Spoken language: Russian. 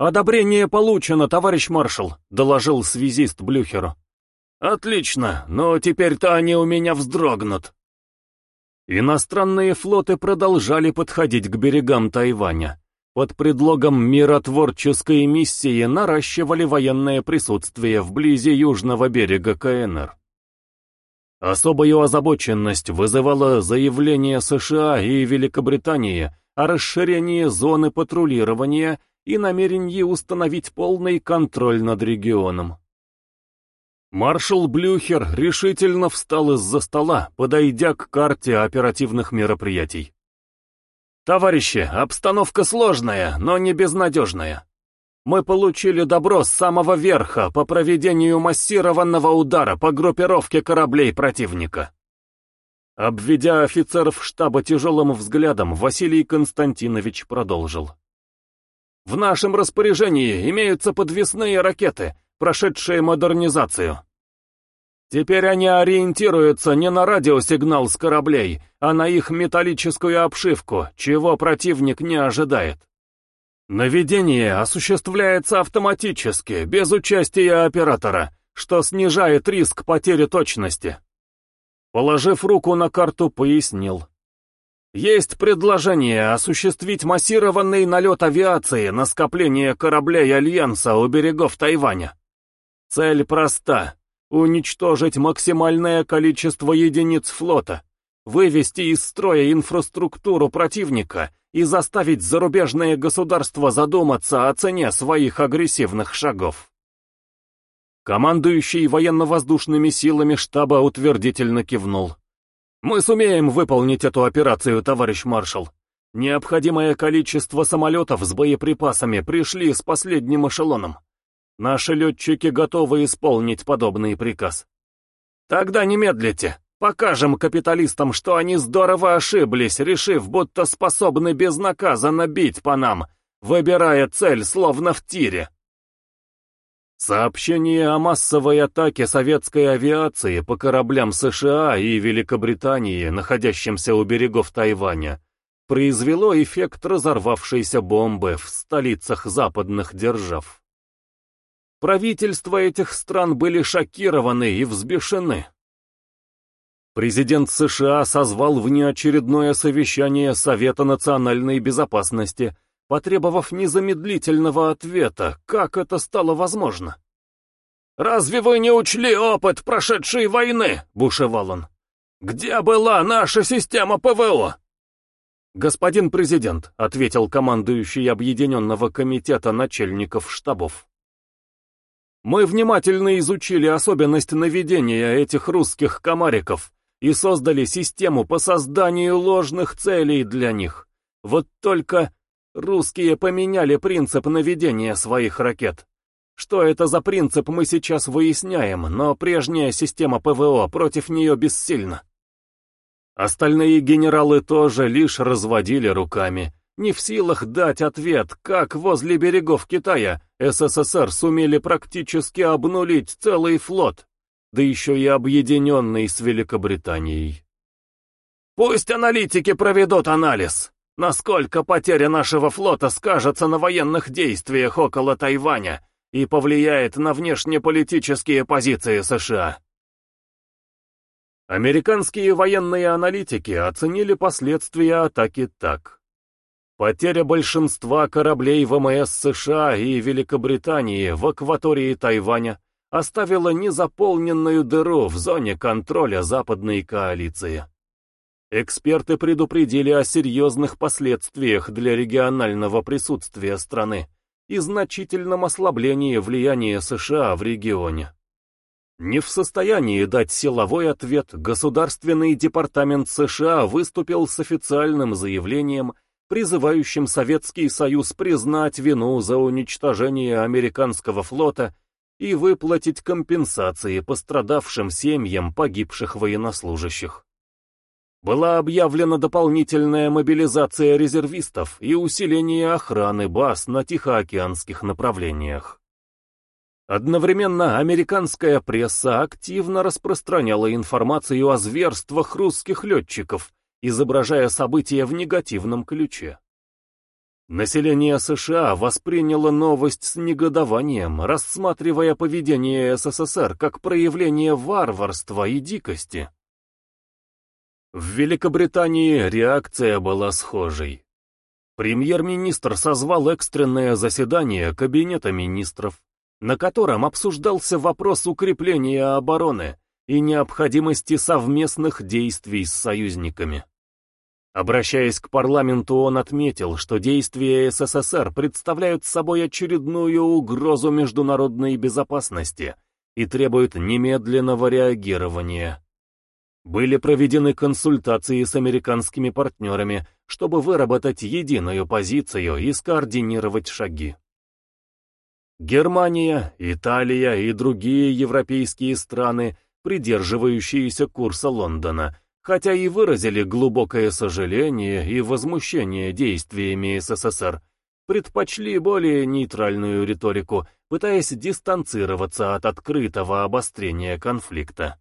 «Одобрение получено, товарищ маршал», — доложил связист Блюхеру. «Отлично, но теперь-то они у меня вздрогнут». Иностранные флоты продолжали подходить к берегам Тайваня. Под предлогом миротворческой миссии наращивали военное присутствие вблизи южного берега КНР. Особую озабоченность вызывало заявление США и Великобритании о расширении зоны патрулирования и намерении установить полный контроль над регионом. Маршал Блюхер решительно встал из-за стола, подойдя к карте оперативных мероприятий. «Товарищи, обстановка сложная, но не безнадежная. Мы получили добро с самого верха по проведению массированного удара по группировке кораблей противника». Обведя офицеров штаба тяжелым взглядом, Василий Константинович продолжил. «В нашем распоряжении имеются подвесные ракеты, прошедшие модернизацию. Теперь они ориентируются не на радиосигнал с кораблей, а на их металлическую обшивку, чего противник не ожидает. Наведение осуществляется автоматически, без участия оператора, что снижает риск потери точности. Положив руку на карту, пояснил. Есть предложение осуществить массированный налет авиации на скопление кораблей Альянса у берегов Тайваня. Цель проста — уничтожить максимальное количество единиц флота, вывести из строя инфраструктуру противника и заставить зарубежные государства задуматься о цене своих агрессивных шагов. Командующий военно-воздушными силами штаба утвердительно кивнул. «Мы сумеем выполнить эту операцию, товарищ маршал. Необходимое количество самолетов с боеприпасами пришли с последним эшелоном. Наши летчики готовы исполнить подобный приказ. Тогда не медлите. Покажем капиталистам, что они здорово ошиблись, решив, будто способны безнаказанно бить по нам, выбирая цель словно в тире. Сообщение о массовой атаке советской авиации по кораблям США и Великобритании, находящимся у берегов Тайваня, произвело эффект разорвавшейся бомбы в столицах западных держав. Правительства этих стран были шокированы и взбешены. Президент США созвал внеочередное совещание Совета национальной безопасности, потребовав незамедлительного ответа, как это стало возможно. «Разве вы не учли опыт прошедшей войны?» — бушевал он. «Где была наша система ПВО?» «Господин президент», — ответил командующий Объединенного комитета начальников штабов. Мы внимательно изучили особенность наведения этих русских комариков и создали систему по созданию ложных целей для них. Вот только русские поменяли принцип наведения своих ракет. Что это за принцип, мы сейчас выясняем, но прежняя система ПВО против нее бессильна. Остальные генералы тоже лишь разводили руками не в силах дать ответ, как возле берегов Китая СССР сумели практически обнулить целый флот, да еще и объединенный с Великобританией. Пусть аналитики проведут анализ, насколько потеря нашего флота скажется на военных действиях около Тайваня и повлияет на внешнеполитические позиции США. Американские военные аналитики оценили последствия атаки так. Потеря большинства кораблей ВМС США и Великобритании в акватории Тайваня оставила незаполненную дыру в зоне контроля западной коалиции. Эксперты предупредили о серьезных последствиях для регионального присутствия страны и значительном ослаблении влияния США в регионе. Не в состоянии дать силовой ответ, Государственный департамент США выступил с официальным заявлением призывающим Советский Союз признать вину за уничтожение американского флота и выплатить компенсации пострадавшим семьям погибших военнослужащих. Была объявлена дополнительная мобилизация резервистов и усиление охраны баз на Тихоокеанских направлениях. Одновременно американская пресса активно распространяла информацию о зверствах русских летчиков, изображая события в негативном ключе. Население США восприняло новость с негодованием, рассматривая поведение СССР как проявление варварства и дикости. В Великобритании реакция была схожей. Премьер-министр созвал экстренное заседание Кабинета министров, на котором обсуждался вопрос укрепления обороны и необходимости совместных действий с союзниками. Обращаясь к парламенту, он отметил, что действия СССР представляют собой очередную угрозу международной безопасности и требуют немедленного реагирования. Были проведены консультации с американскими партнерами, чтобы выработать единую позицию и скоординировать шаги. Германия, Италия и другие европейские страны, придерживающиеся курса Лондона, хотя и выразили глубокое сожаление и возмущение действиями СССР, предпочли более нейтральную риторику, пытаясь дистанцироваться от открытого обострения конфликта.